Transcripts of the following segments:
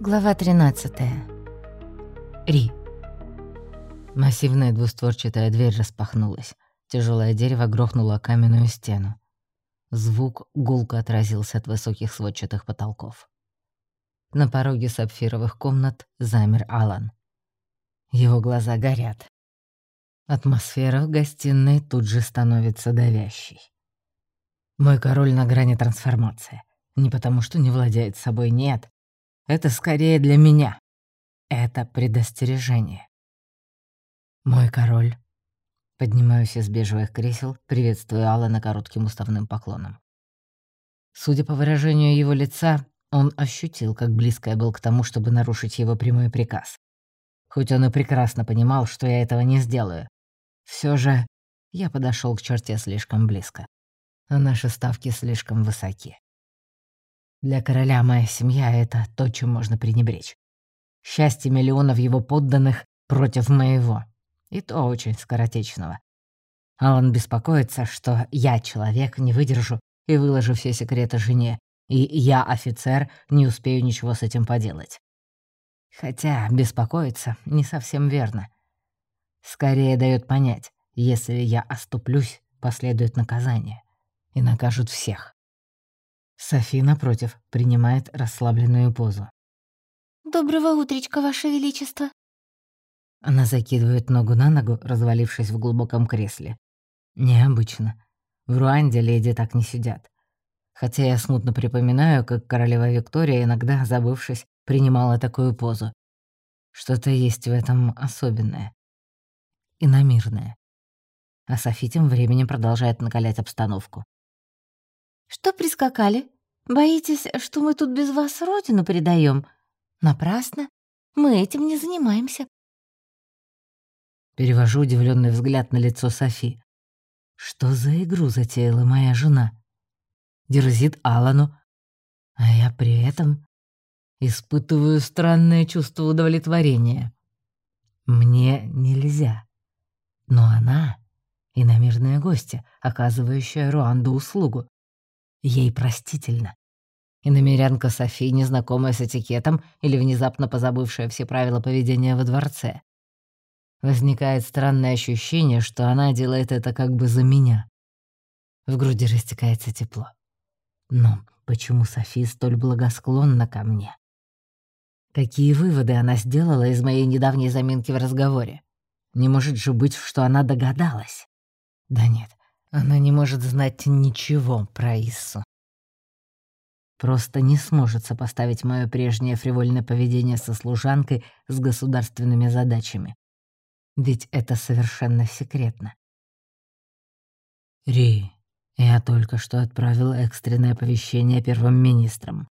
Глава 13. Ри. Массивная двустворчатая дверь распахнулась. Тяжелое дерево грохнуло о каменную стену. Звук гулко отразился от высоких сводчатых потолков. На пороге сапфировых комнат замер Алан. Его глаза горят. Атмосфера в гостиной тут же становится давящей. Мой король на грани трансформации. Не потому, что не владеет собой, нет. Это скорее для меня. Это предостережение. Мой король. Поднимаюсь из бежевых кресел, приветствую Алана коротким уставным поклоном. Судя по выражению его лица, он ощутил, как близко я был к тому, чтобы нарушить его прямой приказ. Хоть он и прекрасно понимал, что я этого не сделаю. Все же я подошел к черте слишком близко. А наши ставки слишком высоки. Для короля моя семья — это то, чем можно пренебречь. Счастье миллионов его подданных против моего. И то очень скоротечного. А он беспокоится, что я, человек, не выдержу и выложу все секреты жене, и я, офицер, не успею ничего с этим поделать. Хотя беспокоиться не совсем верно. Скорее дает понять, если я оступлюсь, последует наказание. И накажут всех. Софи, напротив, принимает расслабленную позу. «Доброго утречка, Ваше Величество!» Она закидывает ногу на ногу, развалившись в глубоком кресле. Необычно. В Руанде леди так не сидят. Хотя я смутно припоминаю, как королева Виктория иногда, забывшись, принимала такую позу. Что-то есть в этом особенное. Иномирное. А Софи тем временем продолжает накалять обстановку. «Что прискакали? Боитесь, что мы тут без вас родину предаем? Напрасно. Мы этим не занимаемся». Перевожу удивленный взгляд на лицо Софи. Что за игру затеяла моя жена? Дерзит Алану, а я при этом испытываю странное чувство удовлетворения. Мне нельзя. Но она — иномирная гостья, оказывающая Руанду услугу. Ей простительно. И намерянка Софи, незнакомая с этикетом или внезапно позабывшая все правила поведения во дворце. Возникает странное ощущение, что она делает это как бы за меня. В груди растекается тепло. Но почему Софи столь благосклонна ко мне? Какие выводы она сделала из моей недавней заминки в разговоре? Не может же быть, что она догадалась. Да нет, она не может знать ничего про Иссу. Просто не сможет сопоставить мое прежнее фривольное поведение со служанкой с государственными задачами. Ведь это совершенно секретно. Ри, я только что отправил экстренное оповещение первым министрам.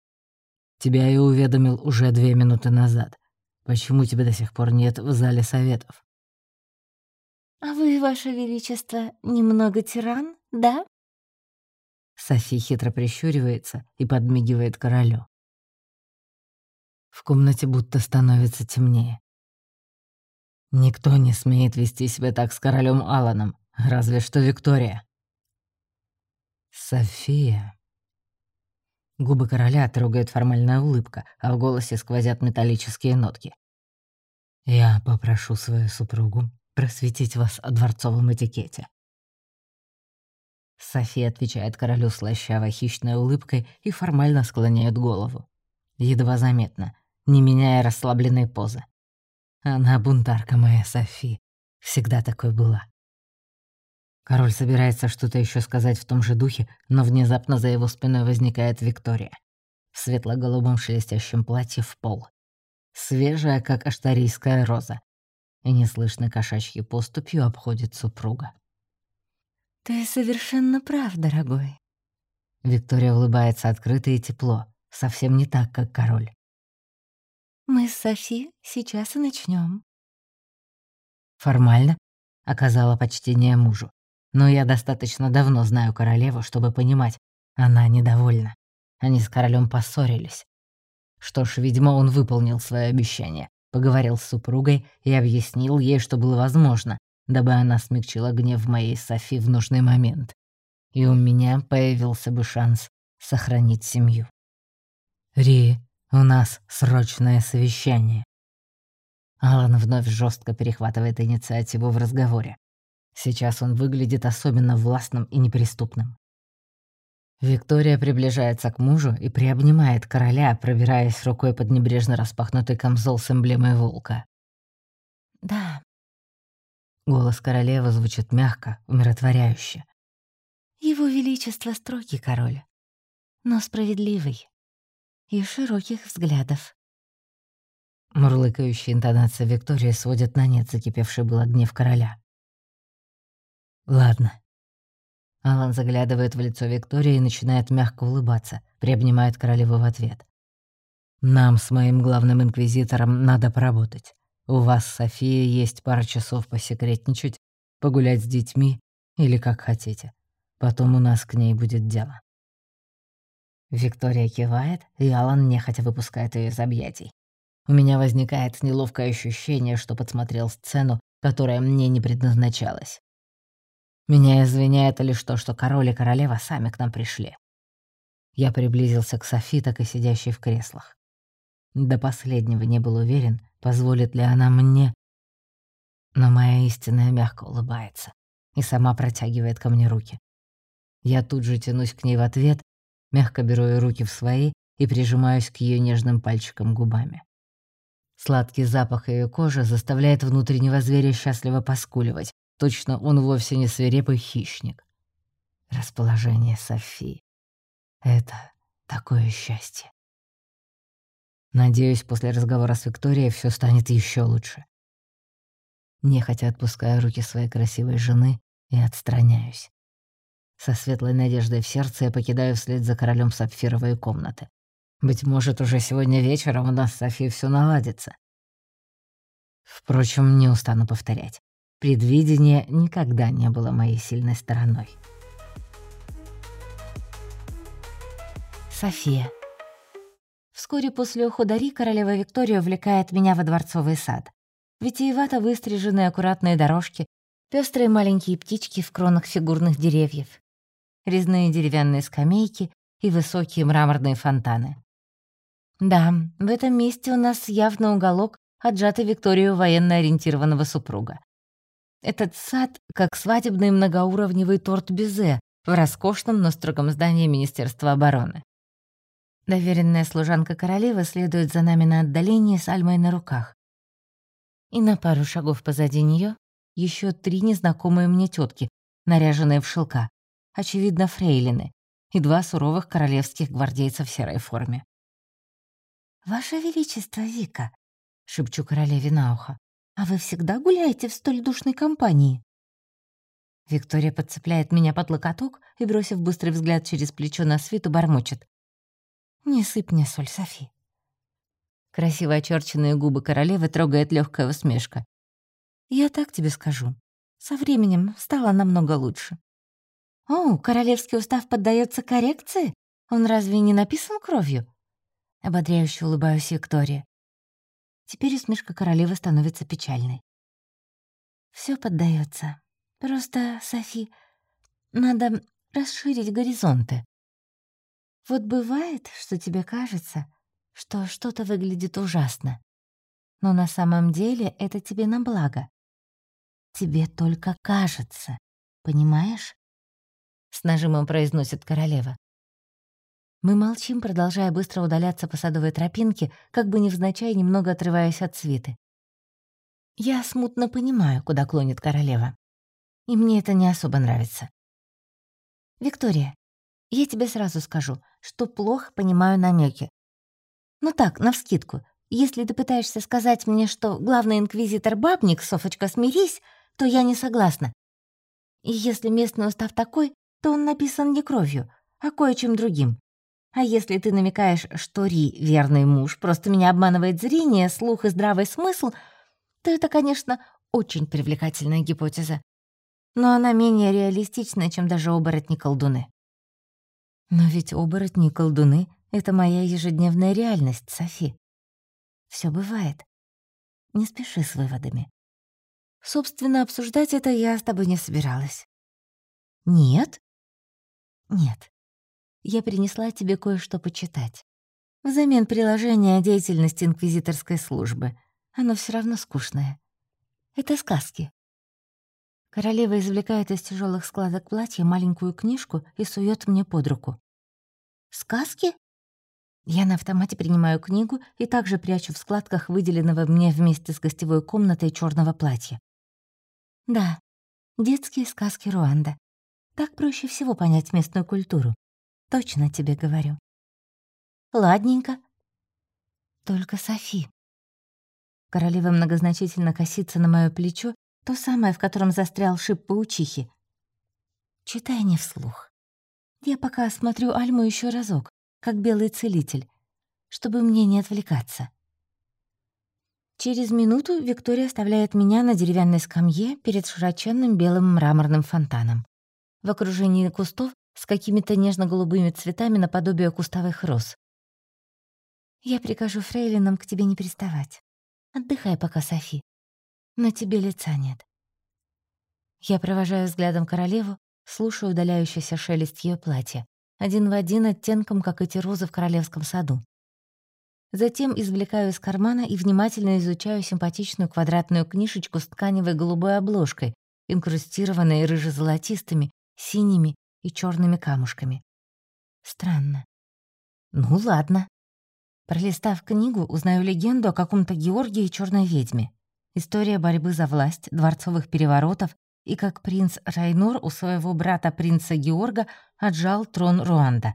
Тебя я уведомил уже две минуты назад. Почему тебя до сих пор нет в зале советов? «А вы, Ваше Величество, немного тиран, да?» Софи хитро прищуривается и подмигивает королю. В комнате будто становится темнее. Никто не смеет вести себя так с королем Аланом, разве что Виктория. София. Губы короля трогает формальная улыбка, а в голосе сквозят металлические нотки. Я попрошу свою супругу просветить вас о дворцовом этикете». София отвечает королю слащавой хищной улыбкой и формально склоняет голову. Едва заметно, не меняя расслабленной позы. Она бунтарка моя Софи. Всегда такой была. Король собирается что-то еще сказать в том же духе, но внезапно за его спиной возникает Виктория. В светло-голубом шелестящем платье в пол. Свежая, как аштарийская роза и неслышно кошачьей поступью обходит супруга. «Ты совершенно прав, дорогой». Виктория улыбается открыто и тепло, совсем не так, как король. «Мы с Софи сейчас и начнем. Формально оказала почтение мужу, но я достаточно давно знаю королеву, чтобы понимать, она недовольна. Они с королем поссорились. Что ж, видимо, он выполнил свое обещание поговорил с супругой и объяснил ей, что было возможно, дабы она смягчила гнев моей Софи в нужный момент. И у меня появился бы шанс сохранить семью. «Ри, У нас срочное совещание. Алан вновь жестко перехватывает инициативу в разговоре. Сейчас он выглядит особенно властным и неприступным. Виктория приближается к мужу и приобнимает короля, пробираясь рукой под небрежно распахнутый камзол с эмблемой волка. «Да». Голос королевы звучит мягко, умиротворяюще. «Его Величество строгий король, но справедливый и широких взглядов». Мурлыкающая интонация Виктории сводит на нет закипевший был гнев короля. «Ладно, Алан заглядывает в лицо Виктории и начинает мягко улыбаться, приобнимает королеву в ответ. «Нам с моим главным инквизитором надо поработать. У вас, София, есть пара часов посекретничать, погулять с детьми или как хотите. Потом у нас к ней будет дело». Виктория кивает, и Алан нехотя выпускает ее из объятий. У меня возникает неловкое ощущение, что подсмотрел сцену, которая мне не предназначалась. Меня извиняет лишь то, что король и королева сами к нам пришли. Я приблизился к Софи, так и сидящей в креслах. До последнего не был уверен, позволит ли она мне... Но моя истинная мягко улыбается и сама протягивает ко мне руки. Я тут же тянусь к ней в ответ, мягко беру ее руки в свои и прижимаюсь к ее нежным пальчикам губами. Сладкий запах ее кожи заставляет внутреннего зверя счастливо поскуливать, Точно он вовсе не свирепый хищник. Расположение Софи. Это такое счастье. Надеюсь, после разговора с Викторией все станет еще лучше. Нехотя отпускаю руки своей красивой жены и отстраняюсь. Со светлой надеждой в сердце я покидаю вслед за королем сапфировой комнаты. Быть может, уже сегодня вечером у нас с Софией все наладится. Впрочем, не устану повторять. Предвидение никогда не было моей сильной стороной. София. Вскоре после ухода Ри королева Виктория увлекает меня во дворцовый сад. Витиевато выстриженные аккуратные дорожки, пестрые маленькие птички в кронах фигурных деревьев, резные деревянные скамейки и высокие мраморные фонтаны. Да, в этом месте у нас явно уголок, отжатый Викторию военно-ориентированного супруга. Этот сад как свадебный многоуровневый торт Безе в роскошном, но строгом здании Министерства обороны. Доверенная служанка королевы следует за нами на отдалении с Альмой на руках. И на пару шагов позади нее еще три незнакомые мне тетки, наряженные в шелка, очевидно, фрейлины, и два суровых королевских гвардейца в серой форме. «Ваше Величество, Вика!» — шепчу королеве на ухо. «А вы всегда гуляете в столь душной компании?» Виктория подцепляет меня под локоток и, бросив быстрый взгляд через плечо на свиту, бормочет. «Не сыпь мне соль, Софи». Красиво очерченные губы королевы трогает легкая усмешка. «Я так тебе скажу. Со временем стало намного лучше». «О, королевский устав поддается коррекции? Он разве не написан кровью?» Ободряюще улыбаюсь Виктория. Теперь усмешка королевы становится печальной. Все поддается. Просто, Софи, надо расширить горизонты. Вот бывает, что тебе кажется, что что-то выглядит ужасно. Но на самом деле это тебе на благо. Тебе только кажется, понимаешь? С нажимом произносит королева. Мы молчим, продолжая быстро удаляться по садовой тропинке, как бы невзначай немного отрываясь от свиты. Я смутно понимаю, куда клонит королева. И мне это не особо нравится. «Виктория, я тебе сразу скажу, что плохо понимаю намеки. Ну так, навскидку, если ты пытаешься сказать мне, что главный инквизитор бабник, Софочка, смирись, то я не согласна. И если местный устав такой, то он написан не кровью, а кое-чем другим. А если ты намекаешь, что Ри — верный муж, просто меня обманывает зрение, слух и здравый смысл, то это, конечно, очень привлекательная гипотеза. Но она менее реалистичная, чем даже оборотни-колдуны. Но ведь оборотни-колдуны — это моя ежедневная реальность, Софи. Все бывает. Не спеши с выводами. Собственно, обсуждать это я с тобой не собиралась. Нет? Нет я принесла тебе кое-что почитать. Взамен приложения деятельности инквизиторской службы. Оно все равно скучное. Это сказки. Королева извлекает из тяжелых складок платья маленькую книжку и сует мне под руку. «Сказки?» Я на автомате принимаю книгу и также прячу в складках выделенного мне вместе с гостевой комнатой черного платья. Да, детские сказки Руанда. Так проще всего понять местную культуру. Точно тебе говорю. Ладненько. Только Софи. Королева многозначительно косится на мое плечо, то самое, в котором застрял шип паучихи. Читай не вслух. Я пока осмотрю Альму еще разок как белый целитель, чтобы мне не отвлекаться. Через минуту Виктория оставляет меня на деревянной скамье перед широченным белым мраморным фонтаном. В окружении кустов с какими-то нежно-голубыми цветами наподобие кустовых роз. «Я прикажу фрейлинам к тебе не приставать. Отдыхай пока, Софи. На тебе лица нет». Я провожаю взглядом королеву, слушаю удаляющийся шелест ее платья один в один оттенком, как эти розы в королевском саду. Затем извлекаю из кармана и внимательно изучаю симпатичную квадратную книжечку с тканевой голубой обложкой, инкрустированной рыже-золотистыми, синими и черными камушками. Странно. Ну ладно. Пролистав книгу, узнаю легенду о каком-то Георгии и черной ведьме. История борьбы за власть, дворцовых переворотов и как принц Райнор у своего брата принца Георга отжал трон Руанда.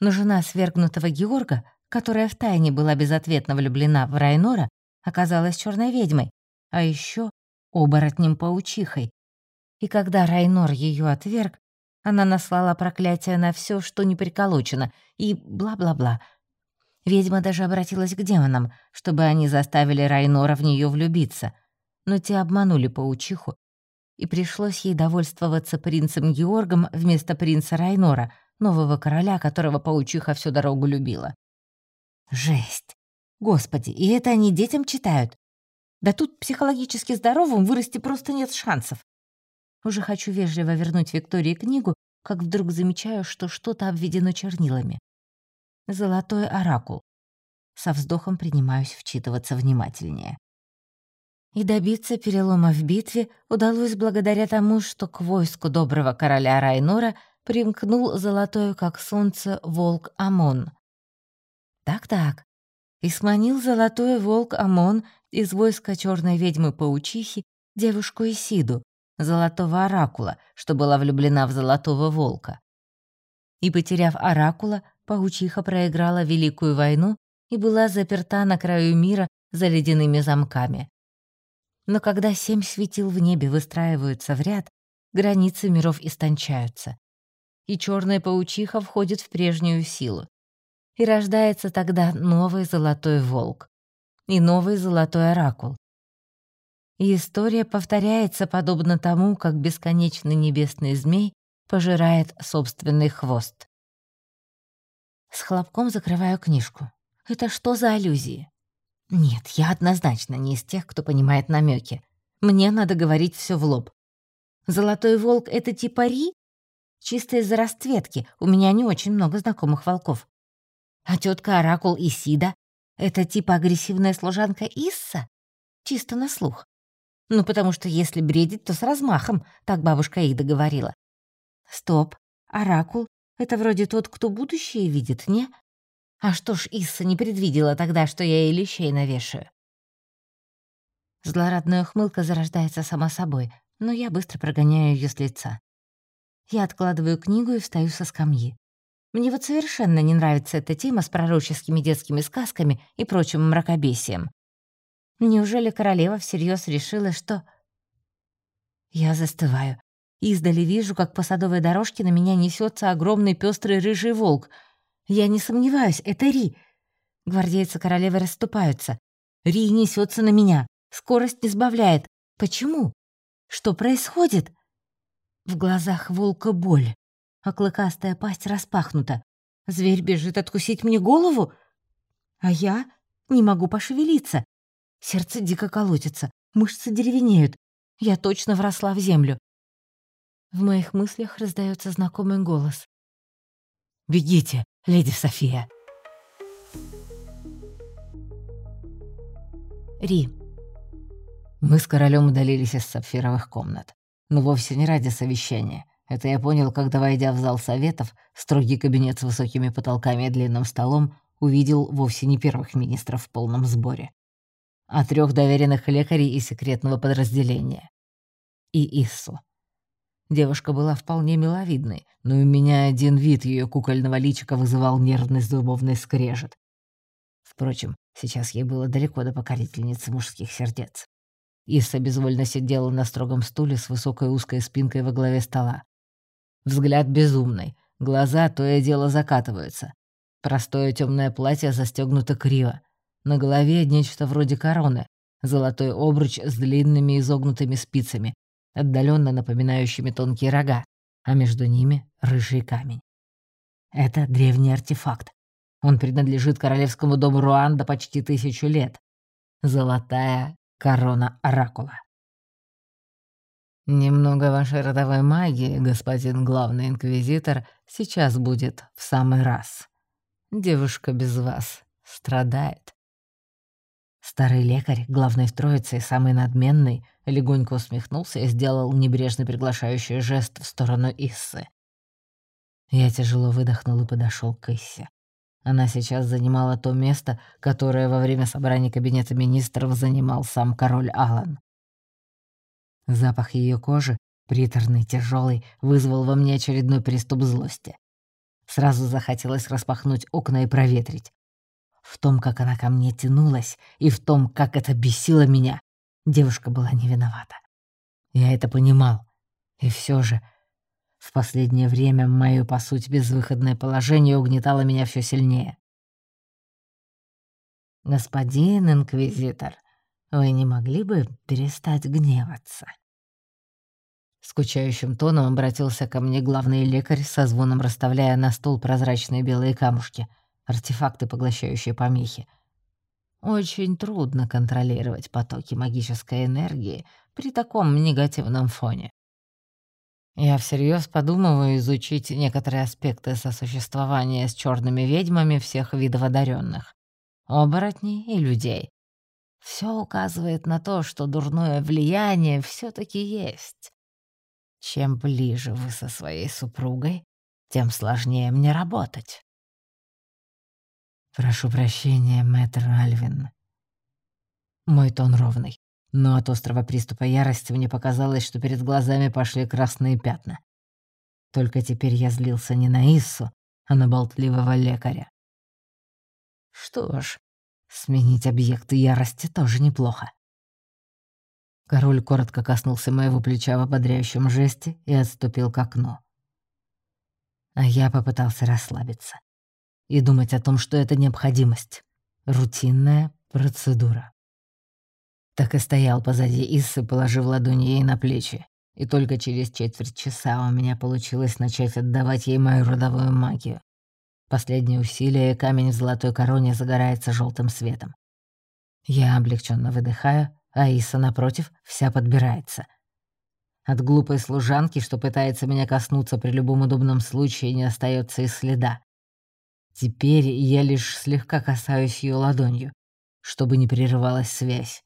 Но жена свергнутого Георга, которая втайне была безответно влюблена в Райнора, оказалась черной ведьмой, а еще оборотнем-паучихой. И когда Райнор ее отверг, она наслала проклятие на все, что не приколочено, и бла-бла-бла. Ведьма даже обратилась к демонам, чтобы они заставили Райнора в нее влюбиться. Но те обманули паучиху и пришлось ей довольствоваться принцем Георгом вместо принца Райнора, нового короля, которого паучиха всю дорогу любила. Жесть! Господи, и это они детям читают? Да тут психологически здоровым вырасти просто нет шансов. Уже хочу вежливо вернуть Виктории книгу, как вдруг замечаю, что что-то обведено чернилами. Золотой оракул. Со вздохом принимаюсь вчитываться внимательнее. И добиться перелома в битве удалось благодаря тому, что к войску доброго короля Райнора примкнул золотой, как солнце, волк Амон. Так-так. И сманил золотой волк Амон из войска черной ведьмы-паучихи девушку Исиду, золотого оракула, что была влюблена в золотого волка. И, потеряв оракула, паучиха проиграла Великую войну и была заперта на краю мира за ледяными замками. Но когда семь светил в небе выстраиваются в ряд, границы миров истончаются. И черная паучиха входит в прежнюю силу. И рождается тогда новый золотой волк. И новый золотой оракул. История повторяется подобно тому, как бесконечный небесный змей пожирает собственный хвост. С хлопком закрываю книжку. Это что за аллюзии? Нет, я однозначно не из тех, кто понимает намеки. Мне надо говорить все в лоб. Золотой волк — это типа Ри? Чисто из-за расцветки, у меня не очень много знакомых волков. А тетка Оракул Исида — это типа агрессивная служанка Исса? Чисто на слух. Ну, потому что если бредить, то с размахом, так бабушка Ида говорила. Стоп, Оракул — это вроде тот, кто будущее видит, не? А что ж Исса не предвидела тогда, что я ей лещей навешаю? Злорадная ухмылка зарождается сама собой, но я быстро прогоняю ее с лица. Я откладываю книгу и встаю со скамьи. Мне вот совершенно не нравится эта тема с пророческими детскими сказками и прочим мракобесием. Неужели королева всерьез решила, что... Я застываю. Издали вижу, как по садовой дорожке на меня несется огромный пестрый рыжий волк — я не сомневаюсь, это Ри. Гвардейцы королевы расступаются. Ри несется на меня. Скорость не сбавляет. Почему? Что происходит? В глазах волка боль, а клыкастая пасть распахнута. Зверь бежит откусить мне голову, а я не могу пошевелиться. Сердце дико колотится, мышцы деревенеют. Я точно вросла в землю. В моих мыслях раздается знакомый голос. «Бегите, леди София!» Ри. Мы с королем удалились из сапфировых комнат. Но вовсе не ради совещания. Это я понял, когда, войдя в зал советов, строгий кабинет с высокими потолками и длинным столом увидел вовсе не первых министров в полном сборе а трех доверенных лекарей и секретного подразделения. И Иссу. Девушка была вполне миловидной, но у меня один вид ее кукольного личика вызывал нервный зубовный скрежет. Впрочем, сейчас ей было далеко до покорительницы мужских сердец. Исса безвольно сидела на строгом стуле с высокой узкой спинкой во главе стола. Взгляд безумный, глаза то и дело закатываются. Простое темное платье застегнуто криво. На голове нечто вроде короны, золотой обруч с длинными изогнутыми спицами, отдаленно напоминающими тонкие рога, а между ними — рыжий камень. Это древний артефакт. Он принадлежит королевскому дому Руанда почти тысячу лет. Золотая корона Оракула. Немного вашей родовой магии, господин главный инквизитор, сейчас будет в самый раз. Девушка без вас страдает. Старый лекарь, главный в троице и самый надменный, легонько усмехнулся и сделал небрежно приглашающий жест в сторону Иссы. Я тяжело выдохнул и подошел к Иссе. Она сейчас занимала то место, которое во время собрания кабинета министров занимал сам король Алан. Запах ее кожи, приторный, тяжелый, вызвал во мне очередной приступ злости. Сразу захотелось распахнуть окна и проветрить. В том, как она ко мне тянулась, и в том, как это бесило меня, девушка была не виновата. Я это понимал. И все же, в последнее время мое, по сути, безвыходное положение угнетало меня все сильнее. «Господин инквизитор, вы не могли бы перестать гневаться?» Скучающим тоном обратился ко мне главный лекарь, со звоном расставляя на стол прозрачные белые камушки — артефакты, поглощающие помехи. Очень трудно контролировать потоки магической энергии при таком негативном фоне. Я всерьез подумываю изучить некоторые аспекты сосуществования с черными ведьмами всех видов одаренных, оборотней и людей. Все указывает на то, что дурное влияние все таки есть. Чем ближе вы со своей супругой, тем сложнее мне работать. «Прошу прощения, мэтр Альвин». Мой тон ровный, но от острого приступа ярости мне показалось, что перед глазами пошли красные пятна. Только теперь я злился не на Иссу, а на болтливого лекаря. Что ж, сменить объекты ярости тоже неплохо. Король коротко коснулся моего плеча в ободряющем жесте и отступил к окну. А я попытался расслабиться и думать о том, что это необходимость. Рутинная процедура. Так и стоял позади Иссы, положив ладони ей на плечи. И только через четверть часа у меня получилось начать отдавать ей мою родовую магию. Последнее усилие, и камень в золотой короне загорается желтым светом. Я облегченно выдыхаю, а Иса, напротив, вся подбирается. От глупой служанки, что пытается меня коснуться при любом удобном случае, не остается и следа. Теперь я лишь слегка касаюсь ее ладонью, чтобы не прерывалась связь.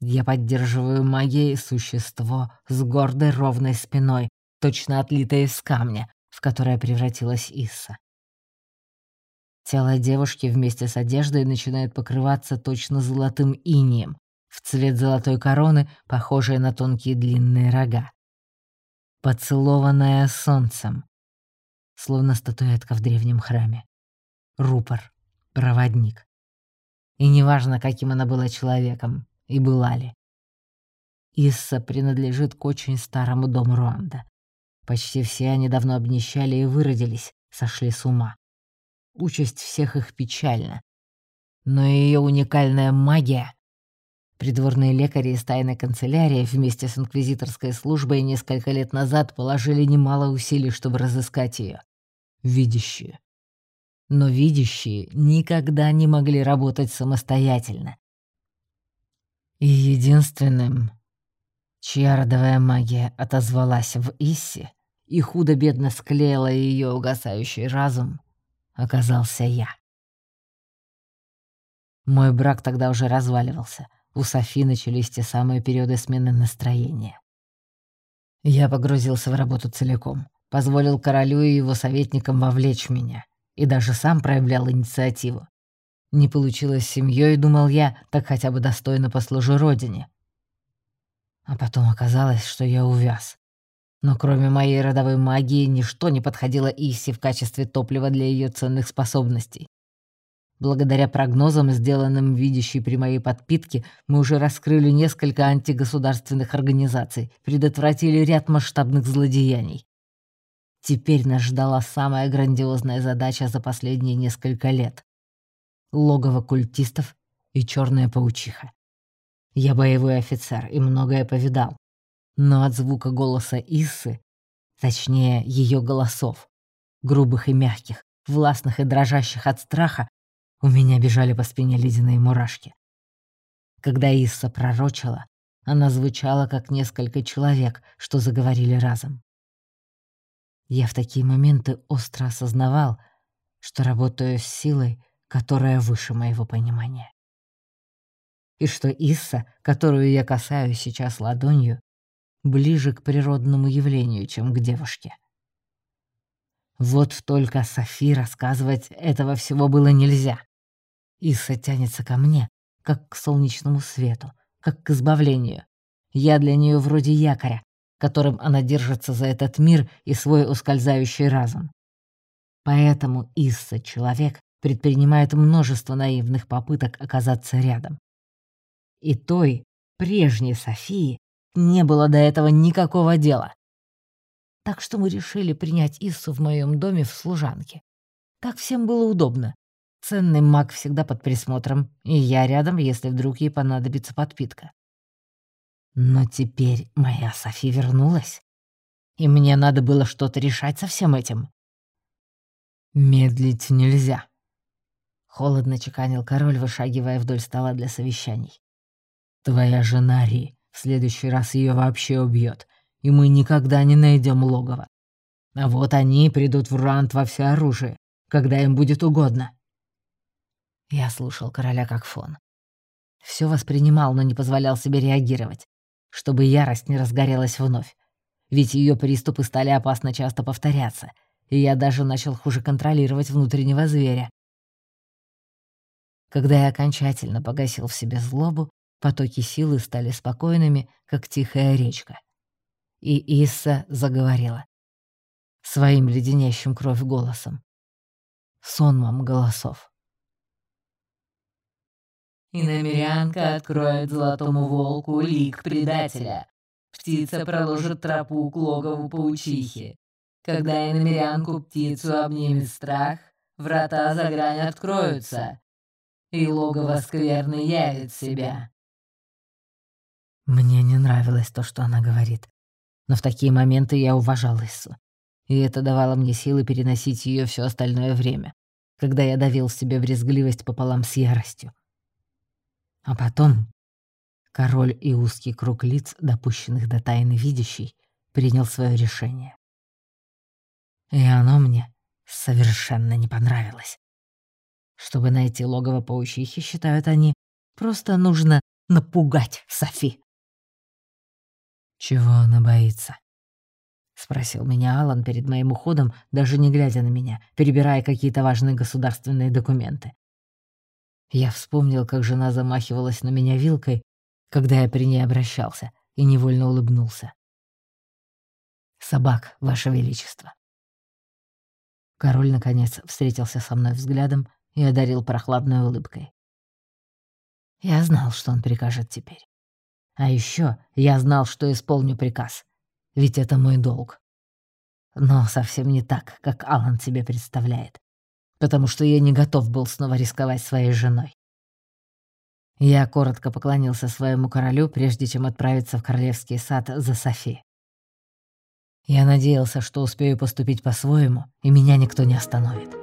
Я поддерживаю магией существо с гордой ровной спиной, точно отлитое из камня, в которое превратилась Исса. Тело девушки вместе с одеждой начинает покрываться точно золотым инием, в цвет золотой короны, похожей на тонкие длинные рога. Поцелованная солнцем, словно статуэтка в древнем храме. Рупор, проводник. И неважно, каким она была человеком, и была ли. Исса принадлежит к очень старому дому Руанда. Почти все они давно обнищали и выродились, сошли с ума. Участь всех их печальна. Но ее уникальная магия... Придворные лекари из тайной канцелярии вместе с инквизиторской службой несколько лет назад положили немало усилий, чтобы разыскать ее видящие. Но видящие никогда не могли работать самостоятельно. И единственным, чья родовая магия отозвалась в Иссе и худо-бедно склеила ее угасающий разум, оказался я. Мой брак тогда уже разваливался. У Софи начались те самые периоды смены настроения. Я погрузился в работу целиком, позволил королю и его советникам вовлечь меня, и даже сам проявлял инициативу. Не получилось с семьей, думал я, так хотя бы достойно послужу родине. А потом оказалось, что я увяз. Но кроме моей родовой магии, ничто не подходило Исси в качестве топлива для ее ценных способностей. Благодаря прогнозам, сделанным видящей при моей подпитке, мы уже раскрыли несколько антигосударственных организаций, предотвратили ряд масштабных злодеяний. Теперь нас ждала самая грандиозная задача за последние несколько лет. Логово культистов и черная паучиха. Я боевой офицер и многое повидал. Но от звука голоса Иссы, точнее, ее голосов, грубых и мягких, властных и дрожащих от страха, у меня бежали по спине ледяные мурашки. Когда Исса пророчила, она звучала как несколько человек, что заговорили разом. Я в такие моменты остро осознавал, что работаю с силой, которая выше моего понимания. И что Исса, которую я касаюсь сейчас ладонью, ближе к природному явлению, чем к девушке. Вот только Софи рассказывать этого всего было нельзя. Исса тянется ко мне, как к солнечному свету, как к избавлению. Я для нее вроде якоря, которым она держится за этот мир и свой ускользающий разум. Поэтому Исса, человек, предпринимает множество наивных попыток оказаться рядом. И той, прежней Софии, не было до этого никакого дела. Так что мы решили принять Иссу в моем доме в служанке. Так всем было удобно. Ценный маг всегда под присмотром, и я рядом, если вдруг ей понадобится подпитка. Но теперь моя Софи вернулась, и мне надо было что-то решать со всем этим. «Медлить нельзя», — холодно чеканил король, вышагивая вдоль стола для совещаний. «Твоя жена Ри в следующий раз ее вообще убьет, и мы никогда не найдем логово. А вот они придут в Рант во все оружие, когда им будет угодно». Я слушал короля как фон. Все воспринимал, но не позволял себе реагировать, чтобы ярость не разгорелась вновь. Ведь ее приступы стали опасно часто повторяться, и я даже начал хуже контролировать внутреннего зверя. Когда я окончательно погасил в себе злобу, Потоки силы стали спокойными, как тихая речка. И Исса заговорила. Своим леденящим кровь голосом. Сонмом голосов. Иномерянка откроет золотому волку лик предателя. Птица проложит тропу к логову паучихи. Когда иномерянку птицу обнимет страх, врата за грань откроются, и логово скверны явит себя. Мне не нравилось то, что она говорит. Но в такие моменты я уважал Иссу. И это давало мне силы переносить ее все остальное время, когда я давил в себе брезгливость пополам с яростью. А потом король и узкий круг лиц, допущенных до тайны видящей, принял свое решение. И оно мне совершенно не понравилось. Чтобы найти логово паучихи, считают они, просто нужно напугать Софи. «Чего она боится?» — спросил меня Алан перед моим уходом, даже не глядя на меня, перебирая какие-то важные государственные документы. Я вспомнил, как жена замахивалась на меня вилкой, когда я при ней обращался, и невольно улыбнулся. «Собак, Ваше Величество». Король, наконец, встретился со мной взглядом и одарил прохладной улыбкой. Я знал, что он прикажет теперь. А еще я знал, что исполню приказ. Ведь это мой долг. Но совсем не так, как Алан себе представляет. Потому что я не готов был снова рисковать своей женой. Я коротко поклонился своему королю, прежде чем отправиться в королевский сад за Софи. Я надеялся, что успею поступить по-своему, и меня никто не остановит.